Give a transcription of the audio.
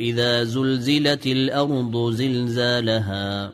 إذا زلزلت الأرض زلزالها.